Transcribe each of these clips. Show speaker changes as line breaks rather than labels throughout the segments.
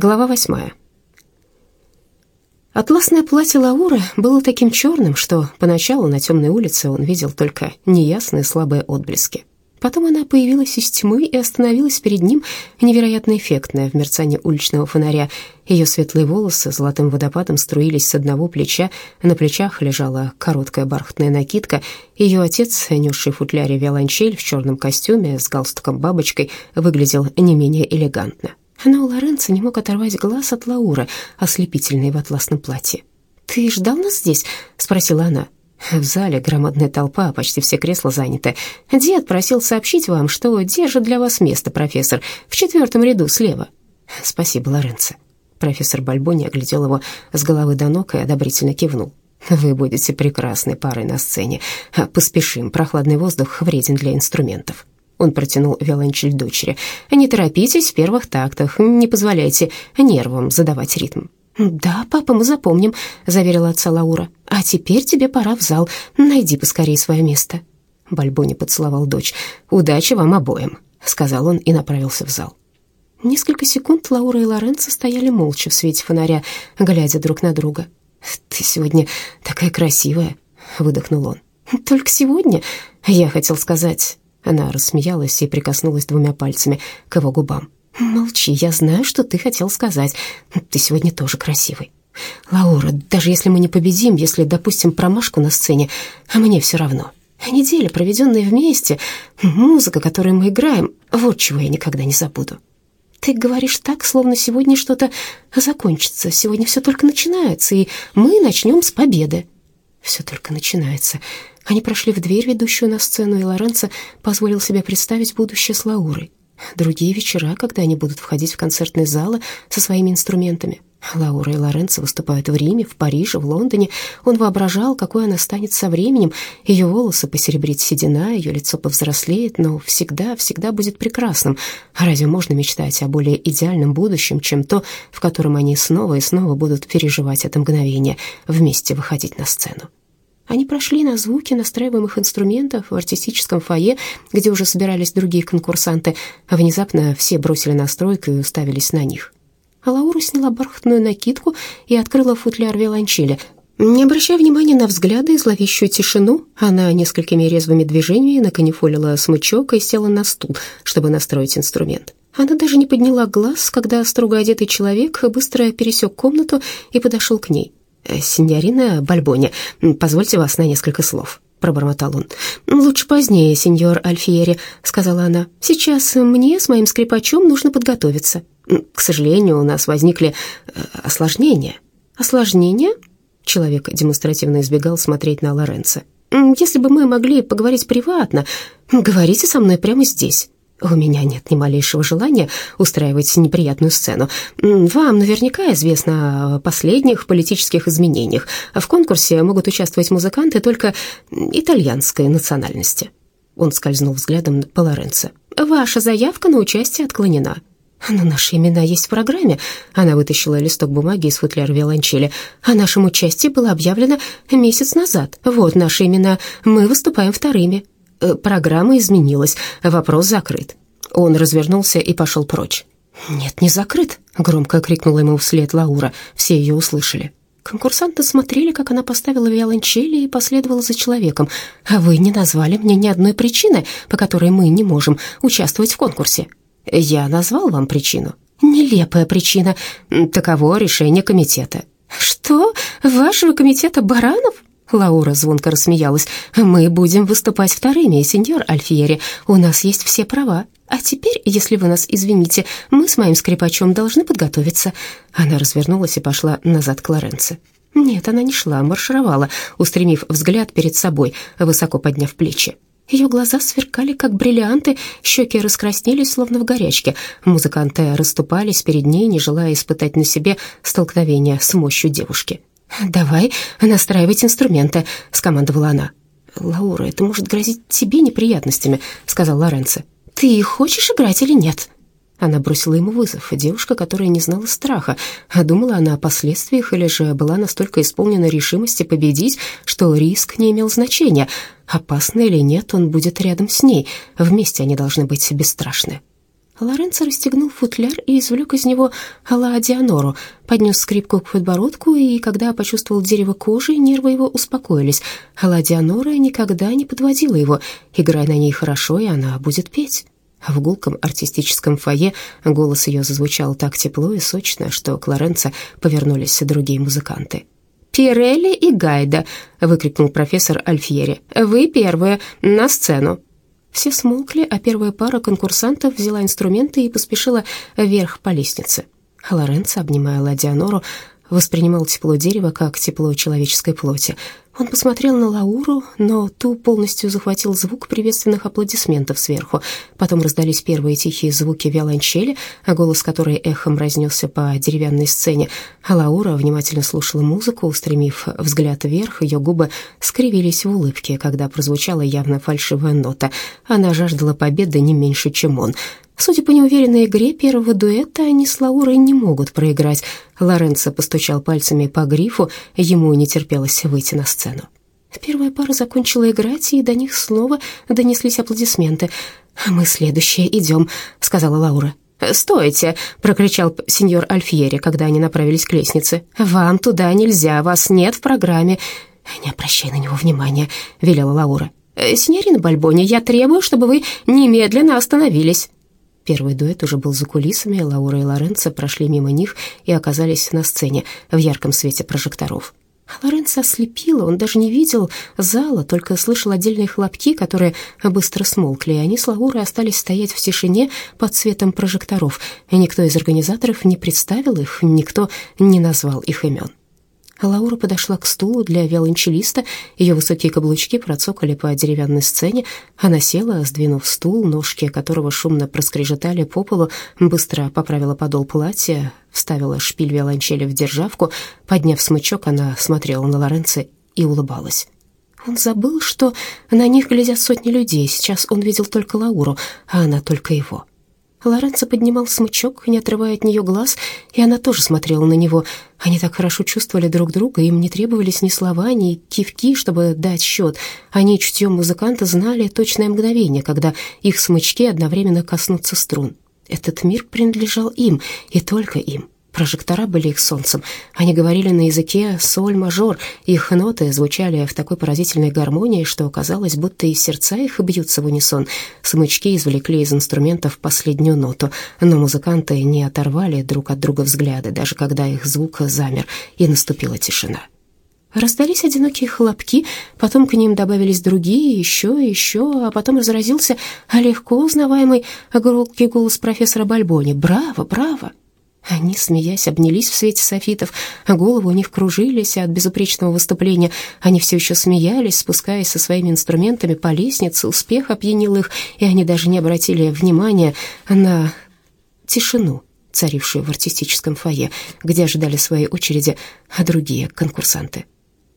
Глава восьмая. Атласное платье Лауры было таким черным, что поначалу на темной улице он видел только неясные слабые отблески. Потом она появилась из тьмы и остановилась перед ним, невероятно эффектная в мерцании уличного фонаря. Ее светлые волосы золотым водопадом струились с одного плеча, на плечах лежала короткая бархатная накидка. Ее отец, несший футляре виолончель в черном костюме с галстуком-бабочкой, выглядел не менее элегантно. Но Лоренцо не мог оторвать глаз от Лауры, ослепительной в атласном платье. «Ты ждал нас здесь?» — спросила она. В зале громадная толпа, почти все кресла заняты. Дед просил сообщить вам, что держит для вас место, профессор, в четвертом ряду слева. Спасибо, Лоренцо. Профессор Бальбони оглядел его с головы до ног и одобрительно кивнул. Вы будете прекрасной парой на сцене. Поспешим, прохладный воздух вреден для инструментов. Он протянул виолончель дочери. «Не торопитесь в первых тактах, не позволяйте нервам задавать ритм». «Да, папа, мы запомним», — заверила отца Лаура. «А теперь тебе пора в зал. Найди поскорее свое место». Бальбони поцеловал дочь. «Удачи вам обоим», — сказал он и направился в зал. Несколько секунд Лаура и Лоренцо стояли молча в свете фонаря, глядя друг на друга. «Ты сегодня такая красивая», — выдохнул он. «Только сегодня?» Я хотел сказать. Она рассмеялась и прикоснулась двумя пальцами к его губам. «Молчи, я знаю, что ты хотел сказать. Ты сегодня тоже красивый». «Лаура, даже если мы не победим, если допустим промашку на сцене, а мне все равно. Неделя, проведенная вместе, музыка, которую мы играем, вот чего я никогда не забуду». «Ты говоришь так, словно сегодня что-то закончится, сегодня все только начинается, и мы начнем с победы». «Все только начинается». Они прошли в дверь, ведущую на сцену, и Лоренцо позволил себе представить будущее с Лаурой. Другие вечера, когда они будут входить в концертные залы со своими инструментами. Лаура и Лоренцо выступают в Риме, в Париже, в Лондоне. Он воображал, какой она станет со временем. Ее волосы посеребрит седина, ее лицо повзрослеет, но всегда, всегда будет прекрасным. А разве можно мечтать о более идеальном будущем, чем то, в котором они снова и снова будут переживать это мгновение, вместе выходить на сцену? Они прошли на звуки настраиваемых инструментов в артистическом фойе, где уже собирались другие конкурсанты, а внезапно все бросили настройку и уставились на них. А Лаура сняла бархатную накидку и открыла футляр виолончели. Не обращая внимания на взгляды и зловещую тишину, она несколькими резвыми движениями наканифолила смычок и села на стул, чтобы настроить инструмент. Она даже не подняла глаз, когда строго одетый человек быстро пересек комнату и подошел к ней. «Синьорина Бальбони, позвольте вас на несколько слов», — пробормотал он. «Лучше позднее, сеньор Альфиери», — сказала она. «Сейчас мне с моим скрипачом нужно подготовиться. К сожалению, у нас возникли э, осложнения». «Осложнения?» Человек демонстративно избегал смотреть на Лоренцо. «Если бы мы могли поговорить приватно, говорите со мной прямо здесь». У меня нет ни малейшего желания устраивать неприятную сцену. Вам наверняка известно о последних политических изменениях. В конкурсе могут участвовать музыканты только итальянской национальности. Он скользнул взглядом по Лоренцо. Ваша заявка на участие отклонена. «Но наши имена есть в программе». Она вытащила листок бумаги из футляра виолончели. «О нашем участии было объявлено месяц назад. Вот наши имена. Мы выступаем вторыми. Э, программа изменилась, вопрос закрыт. Он развернулся и пошел прочь. «Нет, не закрыт», — громко крикнула ему вслед Лаура. Все ее услышали. Конкурсанты смотрели, как она поставила виолончели и последовала за человеком. «А вы не назвали мне ни одной причины, по которой мы не можем участвовать в конкурсе». «Я назвал вам причину». «Нелепая причина. Таково решение комитета». «Что? Вашего комитета баранов?» Лаура звонко рассмеялась. «Мы будем выступать вторыми, сеньор Альфьери. У нас есть все права. А теперь, если вы нас извините, мы с моим скрипачом должны подготовиться». Она развернулась и пошла назад к Лоренцо. Нет, она не шла, маршировала, устремив взгляд перед собой, высоко подняв плечи. Ее глаза сверкали, как бриллианты, щеки раскраснелись, словно в горячке. Музыканты расступались перед ней, не желая испытать на себе столкновение с мощью девушки. «Давай настраивать инструменты», — скомандовала она. «Лаура, это может грозить тебе неприятностями», — сказал Лоренцо. «Ты хочешь играть или нет?» Она бросила ему вызов. Девушка, которая не знала страха, а думала она о последствиях или же была настолько исполнена решимости победить, что риск не имел значения. Опасно или нет, он будет рядом с ней. Вместе они должны быть бесстрашны. Лоренцо расстегнул футляр и извлек из него Ла Дианору, поднес скрипку к подбородку, и когда почувствовал дерево кожи, нервы его успокоились. Ла Дианора никогда не подводила его. Играя на ней хорошо, и она будет петь. В гулком артистическом фойе голос ее зазвучал так тепло и сочно, что к Лоренцо повернулись другие музыканты. «Пирелли и Гайда!» — выкрикнул профессор Альфьери. «Вы первые, на сцену!» Все смолкли, а первая пара конкурсантов взяла инструменты и поспешила вверх по лестнице. Лоренцо, обнимая Ладианору, воспринимал тепло дерева как тепло человеческой плоти. Он посмотрел на Лауру, но ту полностью захватил звук приветственных аплодисментов сверху. Потом раздались первые тихие звуки виолончели, а голос которой эхом разнесся по деревянной сцене. А Лаура внимательно слушала музыку, устремив взгляд вверх, ее губы скривились в улыбке, когда прозвучала явно фальшивая нота. Она жаждала победы не меньше, чем он — Судя по неуверенной игре первого дуэта, они с Лаурой не могут проиграть. Лоренцо постучал пальцами по грифу, ему не терпелось выйти на сцену. Первая пара закончила играть, и до них снова донеслись аплодисменты. «Мы следующие идем», — сказала Лаура. «Стойте!» — прокричал сеньор Альфьери, когда они направились к лестнице. «Вам туда нельзя, вас нет в программе». «Не обращай на него внимания», — велела Лаура. «Синьорина Бальбони, я требую, чтобы вы немедленно остановились». Первый дуэт уже был за кулисами, Лаура и Лоренцо прошли мимо них и оказались на сцене в ярком свете прожекторов. Лоренцо ослепило, он даже не видел зала, только слышал отдельные хлопки, которые быстро смолкли, и они с Лаурой остались стоять в тишине под светом прожекторов, и никто из организаторов не представил их, никто не назвал их имен. Лаура подошла к стулу для виолончелиста. Ее высокие каблучки процокали по деревянной сцене. Она села, сдвинув стул, ножки которого шумно проскрежетали по полу, быстро поправила подол платья, вставила шпиль виолончели в державку. Подняв смычок, она смотрела на Лоренцо и улыбалась. Он забыл, что на них глядят сотни людей. Сейчас он видел только Лауру, а она только его. Лоренцо поднимал смычок, не отрывая от нее глаз, и она тоже смотрела на него. Они так хорошо чувствовали друг друга, им не требовались ни слова, ни кивки, чтобы дать счет. Они чутьем музыканта знали точное мгновение, когда их смычки одновременно коснутся струн. Этот мир принадлежал им, и только им. Прожектора были их солнцем. Они говорили на языке соль-мажор. Их ноты звучали в такой поразительной гармонии, что казалось, будто и сердца их бьются в унисон. Смычки извлекли из инструментов последнюю ноту, но музыканты не оторвали друг от друга взгляды, даже когда их звук замер, и наступила тишина. Раздались одинокие хлопки, потом к ним добавились другие, еще и еще, а потом разразился легко узнаваемый громкий голос профессора Бальбони. «Браво, браво!» Они, смеясь, обнялись в свете софитов, головы у них кружились от безупречного выступления. Они все еще смеялись, спускаясь со своими инструментами по лестнице. Успех опьянил их, и они даже не обратили внимания на тишину, царившую в артистическом фойе, где ожидали своей очереди другие конкурсанты.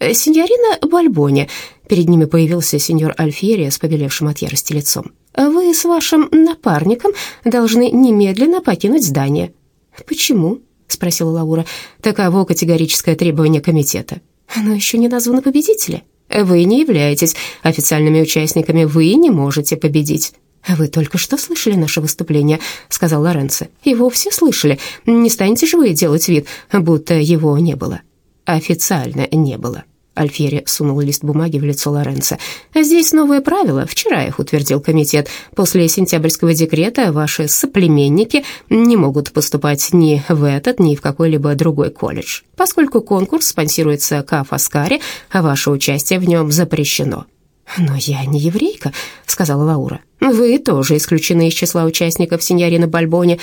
«Синьорина Бальбони», — перед ними появился сеньор Альфьери с побелевшим от ярости лицом. «Вы с вашим напарником должны немедленно покинуть здание». «Почему?» — спросила Лаура. «Таково категорическое требование комитета». «Но еще не названы победители». «Вы не являетесь официальными участниками, вы не можете победить». «Вы только что слышали наше выступление», — сказал Лоренцо. «Его все слышали. Не станете же вы делать вид, будто его не было». «Официально не было». Альфьери сунул лист бумаги в лицо Лоренцо. «Здесь новые правила. Вчера их утвердил комитет. После сентябрьского декрета ваши соплеменники не могут поступать ни в этот, ни в какой-либо другой колледж, поскольку конкурс спонсируется Кафаскари, а ваше участие в нем запрещено». «Но я не еврейка», — сказала Лаура. «Вы тоже исключены из числа участников синьорина Бальбони,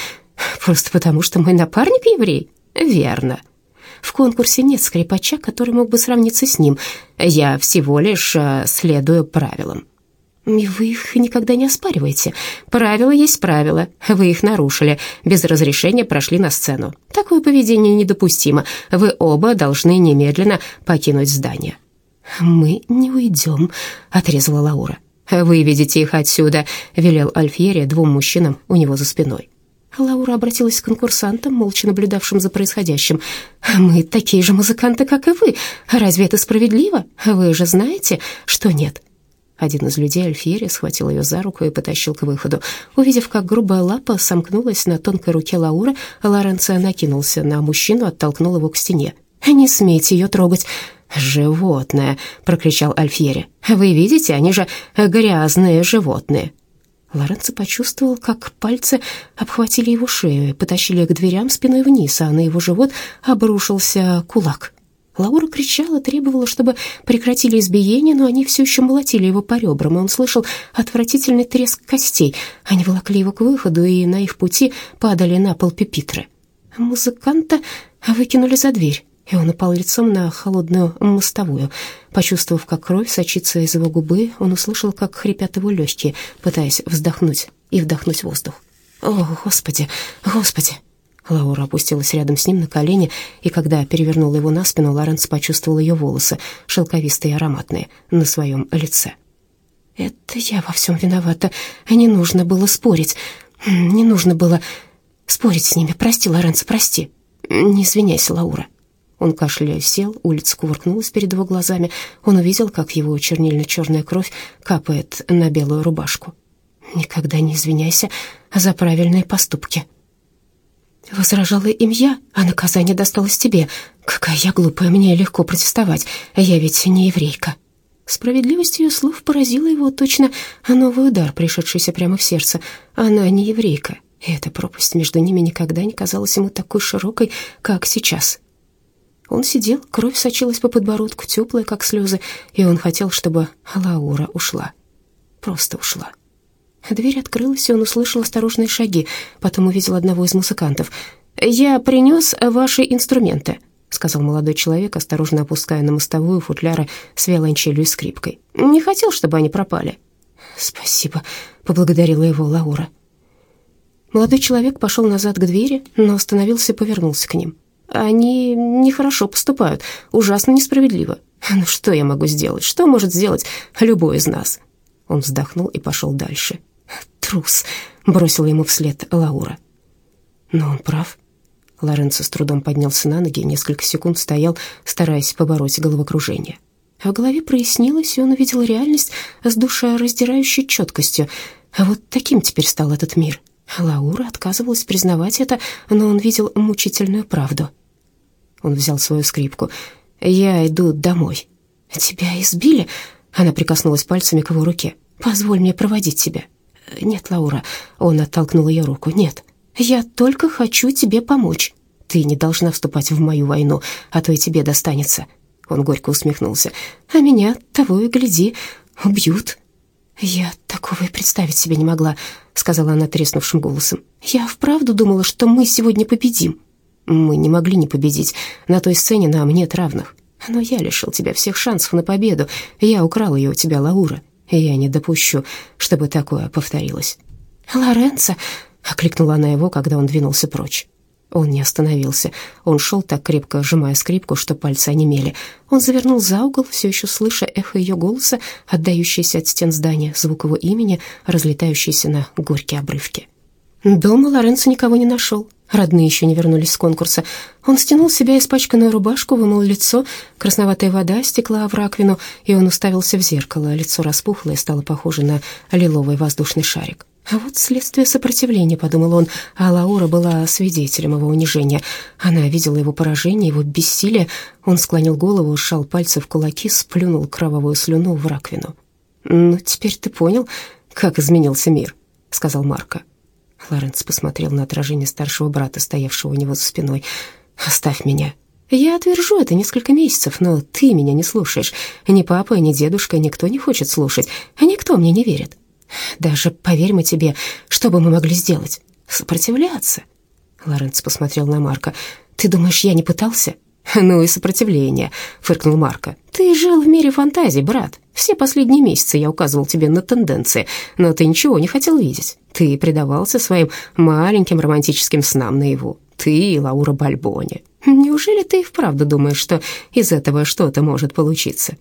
просто потому что мой напарник еврей». «Верно», в конкурсе нет скрипача, который мог бы сравниться с ним. Я всего лишь э, следую правилам». И вы их никогда не оспариваете. Правила есть правила. Вы их нарушили. Без разрешения прошли на сцену. Такое поведение недопустимо. Вы оба должны немедленно покинуть здание. Мы не уйдем, отрезала Лаура. Вы видите их отсюда, велел Альфьери двум мужчинам у него за спиной. Лаура обратилась к конкурсантам, молча наблюдавшим за происходящим. «Мы такие же музыканты, как и вы. Разве это справедливо? Вы же знаете, что нет». Один из людей Альфьери схватил ее за руку и потащил к выходу. Увидев, как грубая лапа сомкнулась на тонкой руке Лауры, Лоренцо накинулся на мужчину, оттолкнул его к стене. «Не смейте ее трогать!» «Животное!» — прокричал Альфьери. «Вы видите, они же грязные животные!» Лоренцо почувствовал, как пальцы обхватили его шею и потащили к дверям спиной вниз, а на его живот обрушился кулак. Лаура кричала, требовала, чтобы прекратили избиение, но они все еще молотили его по ребрам, и он слышал отвратительный треск костей. Они волокли его к выходу, и на их пути падали на пол пепитры. Музыканта выкинули за дверь, и он упал лицом на холодную мостовую. Почувствовав, как кровь сочится из его губы, он услышал, как хрипят его легкие, пытаясь вздохнуть и вдохнуть воздух. «О, Господи, Господи!» Лаура опустилась рядом с ним на колени, и когда перевернула его на спину, Лоренц почувствовал ее волосы, шелковистые и ароматные, на своем лице. «Это я во всем виновата. Не нужно было спорить. Не нужно было спорить с ними. Прости, Лоренц, прости. Не извиняйся, Лаура». Он кашляя сел, улица кувыркнулась перед его глазами. Он увидел, как его чернильно-черная кровь капает на белую рубашку. «Никогда не извиняйся за правильные поступки», Возражала им я, а наказание досталось тебе. Какая я глупая, мне легко протестовать. Я ведь не еврейка». Справедливость ее слов поразила его точно новый удар, пришедшийся прямо в сердце. Она не еврейка, и эта пропасть между ними никогда не казалась ему такой широкой, как сейчас. Он сидел, кровь сочилась по подбородку, теплая, как слезы, и он хотел, чтобы Лаура ушла. Просто ушла. Дверь открылась, и он услышал осторожные шаги, потом увидел одного из музыкантов. «Я принес ваши инструменты», — сказал молодой человек, осторожно опуская на мостовую футляры с виолончелью и скрипкой. «Не хотел, чтобы они пропали». «Спасибо», — поблагодарила его Лаура. Молодой человек пошел назад к двери, но остановился и повернулся к ним. «Они нехорошо поступают, ужасно несправедливо. Ну что я могу сделать? Что может сделать любой из нас?» Он вздохнул и пошел дальше трус», — бросила ему вслед Лаура. Но он прав. Лоренцо с трудом поднялся на ноги и несколько секунд стоял, стараясь побороть головокружение. В голове прояснилось, и он увидел реальность с душераздирающей четкостью. Вот таким теперь стал этот мир. Лаура отказывалась признавать это, но он видел мучительную правду. Он взял свою скрипку. «Я иду домой». «Тебя избили?» Она прикоснулась пальцами к его руке. «Позволь мне проводить тебя». «Нет, Лаура», — он оттолкнул ее руку, — «нет, я только хочу тебе помочь. Ты не должна вступать в мою войну, а то и тебе достанется». Он горько усмехнулся. «А меня, того и гляди, убьют». «Я такого и представить себе не могла», — сказала она треснувшим голосом. «Я вправду думала, что мы сегодня победим». «Мы не могли не победить. На той сцене нам нет равных. Но я лишил тебя всех шансов на победу. Я украл ее у тебя, Лаура я не допущу, чтобы такое повторилось. «Лоренцо!» — окликнула она его, когда он двинулся прочь. Он не остановился. Он шел так крепко, сжимая скрипку, что пальцы онемели. Он завернул за угол, все еще слыша эхо ее голоса, отдающееся от стен здания, звук его имени, разлетающийся на горькие обрывки. Дома Лоренцо никого не нашел. Родные еще не вернулись с конкурса. Он стянул с себя испачканную рубашку, вымыл лицо, красноватая вода стекла в раковину, и он уставился в зеркало. Лицо распухло и стало похоже на лиловый воздушный шарик. А вот следствие сопротивления, подумал он, а Лаура была свидетелем его унижения. Она видела его поражение, его бессилие. Он склонил голову, сжал пальцы в кулаки, сплюнул кровавую слюну в раковину. «Ну, теперь ты понял, как изменился мир», — сказал Марко. Лоренц посмотрел на отражение старшего брата, стоявшего у него за спиной. «Оставь меня». «Я отвержу это несколько месяцев, но ты меня не слушаешь. Ни папа, ни дедушка, никто не хочет слушать, никто мне не верит. Даже поверь мы тебе, что бы мы могли сделать? Сопротивляться». Лоренц посмотрел на Марка. «Ты думаешь, я не пытался?» «Ну и сопротивление», — фыркнул Марко. «Ты жил в мире фантазий, брат. Все последние месяцы я указывал тебе на тенденции, но ты ничего не хотел видеть. Ты предавался своим маленьким романтическим снам наяву. Ты и Лаура Бальбони. Неужели ты и вправду думаешь, что из этого что-то может получиться?»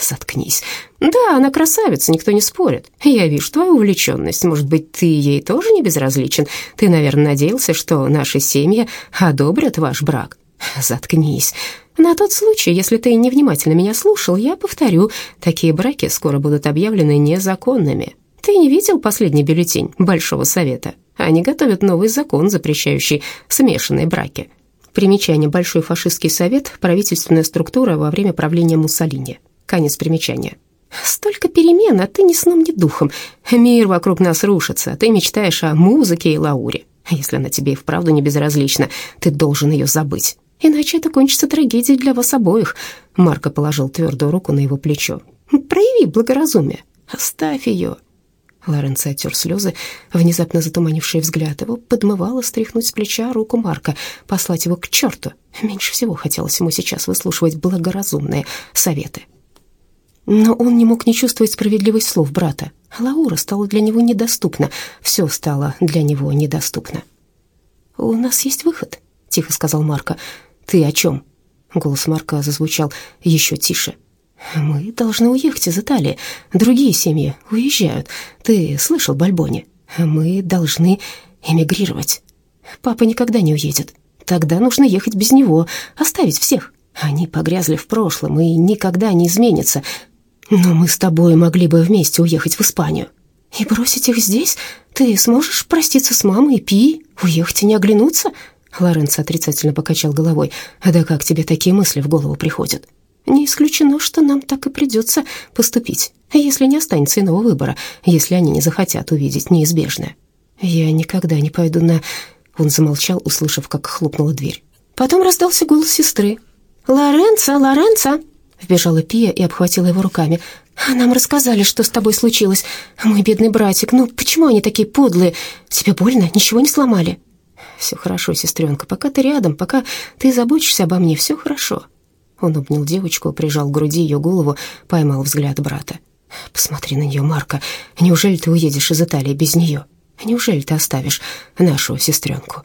«Заткнись. Да, она красавица, никто не спорит. Я вижу твою увлеченность. Может быть, ты ей тоже не безразличен? Ты, наверное, надеялся, что наши семьи одобрят ваш брак. Заткнись. На тот случай, если ты невнимательно меня слушал, я повторю, такие браки скоро будут объявлены незаконными. Ты не видел последний бюллетень Большого Совета? Они готовят новый закон, запрещающий смешанные браки. Примечание «Большой фашистский совет» – правительственная структура во время правления Муссолини. Конец примечания. Столько перемен, а ты ни сном, ни духом. Мир вокруг нас рушится, а ты мечтаешь о музыке и Лауре. Если она тебе и вправду не безразлична, ты должен ее забыть. Иначе это кончится трагедией для вас обоих. Марко положил твердую руку на его плечо. Прояви благоразумие. Оставь ее. Лоренцо оттер слезы, внезапно затуманивший взгляд его, подмывало стряхнуть с плеча руку Марка, послать его к черту. Меньше всего хотелось ему сейчас выслушивать благоразумные советы. Но он не мог не чувствовать справедливость слов брата. Лаура стала для него недоступна, все стало для него недоступно. «У нас есть выход», — тихо сказал Марко. «Ты о чем?» Голос Марка зазвучал еще тише. «Мы должны уехать из Италии. Другие семьи уезжают. Ты слышал, Бальбони? Мы должны эмигрировать. Папа никогда не уедет. Тогда нужно ехать без него, оставить всех. Они погрязли в прошлом и никогда не изменятся. Но мы с тобой могли бы вместе уехать в Испанию. И бросить их здесь? Ты сможешь проститься с мамой и Пи, уехать и не оглянуться?» Лоренцо отрицательно покачал головой. «Да как тебе такие мысли в голову приходят?» Не исключено, что нам так и придется поступить, если не останется иного выбора, если они не захотят увидеть неизбежное. Я никогда не пойду на...» Он замолчал, услышав, как хлопнула дверь. Потом раздался голос сестры. «Лоренцо, Лоренцо!» Вбежала Пия и обхватила его руками. «Нам рассказали, что с тобой случилось. Мой бедный братик, ну почему они такие подлые? Тебе больно? Ничего не сломали?» «Все хорошо, сестренка. Пока ты рядом, пока ты заботишься обо мне, все хорошо. Он обнял девочку, прижал к груди ее голову, поймал взгляд брата. «Посмотри на нее, Марка. Неужели ты уедешь из Италии без нее? Неужели ты оставишь нашу сестренку?»